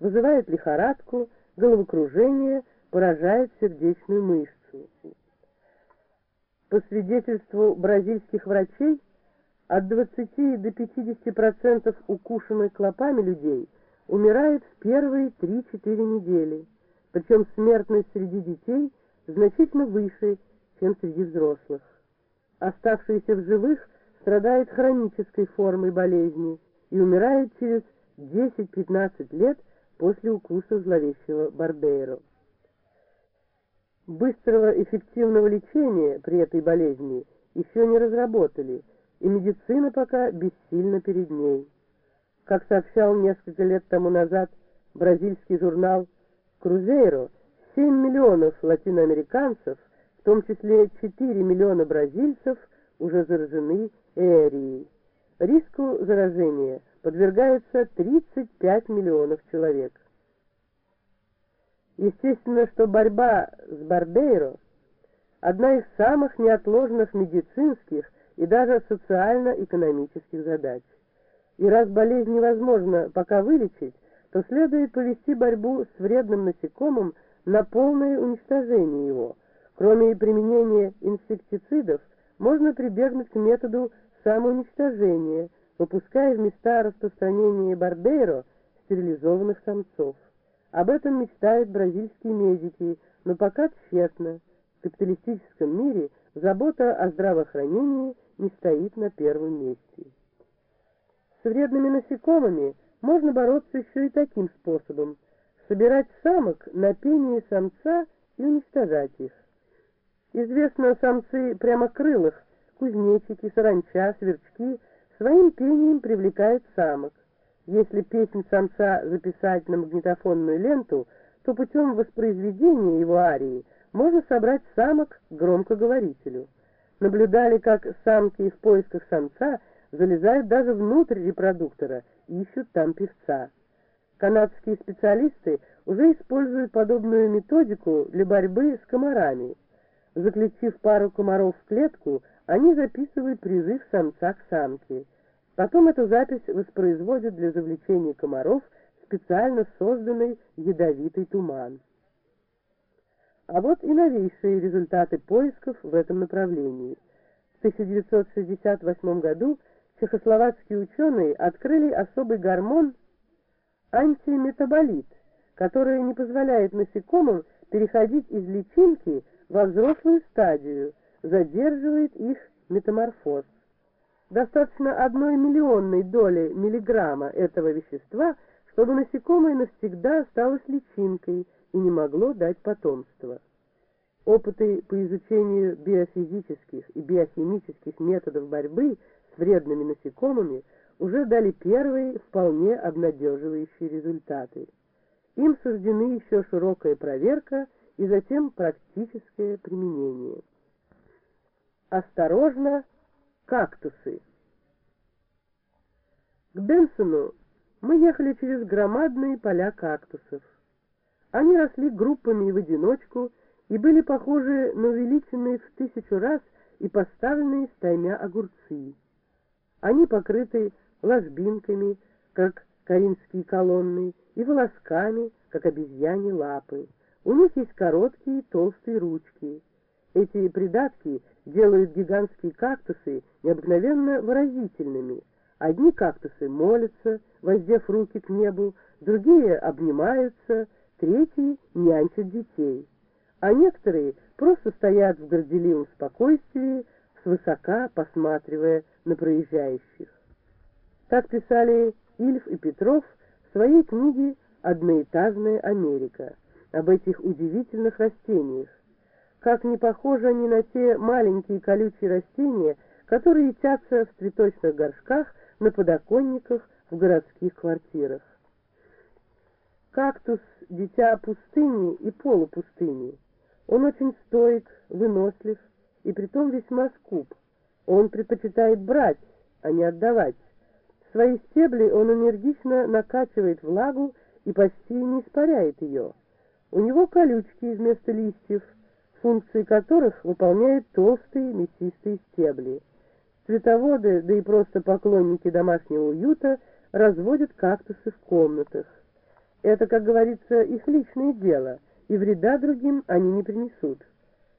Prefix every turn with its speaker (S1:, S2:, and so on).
S1: вызывает лихорадку, головокружение, поражает сердечную мышцу. По свидетельству бразильских врачей, от 20 до 50% укушенных клопами людей умирает в первые 3-4 недели, причем смертность среди детей значительно выше, чем среди взрослых. Оставшиеся в живых страдают хронической формой болезни и умирают через 10-15 лет после укуса зловещего Барбейро. Быстрого эффективного лечения при этой болезни еще не разработали, и медицина пока бессильна перед ней. Как сообщал несколько лет тому назад бразильский журнал «Крузейро», 7 миллионов латиноамериканцев, в том числе 4 миллиона бразильцев, уже заражены эрией. Риску заражения подвергаются 35 миллионов человек. Естественно, что борьба с Барбейро – одна из самых неотложных медицинских и даже социально-экономических задач. И раз болезнь невозможно пока вылечить, то следует повести борьбу с вредным насекомым на полное уничтожение его. Кроме применения инсектицидов, можно прибегнуть к методу самоуничтожения, выпуская в места распространения Барбейро стерилизованных самцов. Об этом мечтают бразильские медики, но пока тщетно. В капиталистическом мире забота о здравоохранении не стоит на первом месте. С вредными насекомыми можно бороться еще и таким способом – собирать самок на пении самца и уничтожать их. Известно, самцы прямокрылых, кузнечики, саранча, сверчки своим пением привлекают самок. Если песнь самца записать на магнитофонную ленту, то путем воспроизведения его арии можно собрать самок к громкоговорителю. Наблюдали, как самки в поисках самца залезают даже внутрь репродуктора и ищут там певца. Канадские специалисты уже используют подобную методику для борьбы с комарами. Заключив пару комаров в клетку, они записывают призыв самца к самке. Потом эту запись воспроизводят для завлечения комаров специально созданный ядовитый туман. А вот и новейшие результаты поисков в этом направлении. В 1968 году чехословацкие ученые открыли особый гормон антиметаболит, который не позволяет насекомым переходить из личинки во взрослую стадию, задерживает их метаморфоз. Достаточно одной миллионной доли миллиграмма этого вещества, чтобы насекомое навсегда осталось личинкой и не могло дать потомство. Опыты по изучению биофизических и биохимических методов борьбы с вредными насекомыми уже дали первые вполне обнадеживающие результаты. Им суждены еще широкая проверка и затем практическое применение. Осторожно, Кактусы. К Бенсону мы ехали через громадные поля кактусов. Они росли группами и в одиночку и были похожи на увеличенные в тысячу раз и поставленные стаймя огурцы. Они покрыты ложбинками, как коринфские колонны, и волосками, как обезьяне лапы. У них есть короткие толстые ручки. Эти придатки делают гигантские кактусы необыкновенно выразительными. Одни кактусы молятся, воздев руки к небу, другие обнимаются, третьи нянчат детей. А некоторые просто стоят в горделивом спокойствии, свысока посматривая на проезжающих. Так писали Ильф и Петров в своей книге «Одноэтажная Америка» об этих удивительных растениях, как не похожи они на те маленькие колючие растения, которые тятся в цветочных горшках на подоконниках в городских квартирах. Кактус – дитя пустыни и полупустыни. Он очень стоек, вынослив и притом весьма скуп. Он предпочитает брать, а не отдавать. Свои стебли он энергично накачивает влагу и почти не испаряет ее. У него колючки вместо листьев – функции которых выполняют толстые мясистые стебли. Цветоводы, да и просто поклонники домашнего уюта разводят кактусы в комнатах. Это, как говорится, их личное дело, и вреда другим они не принесут.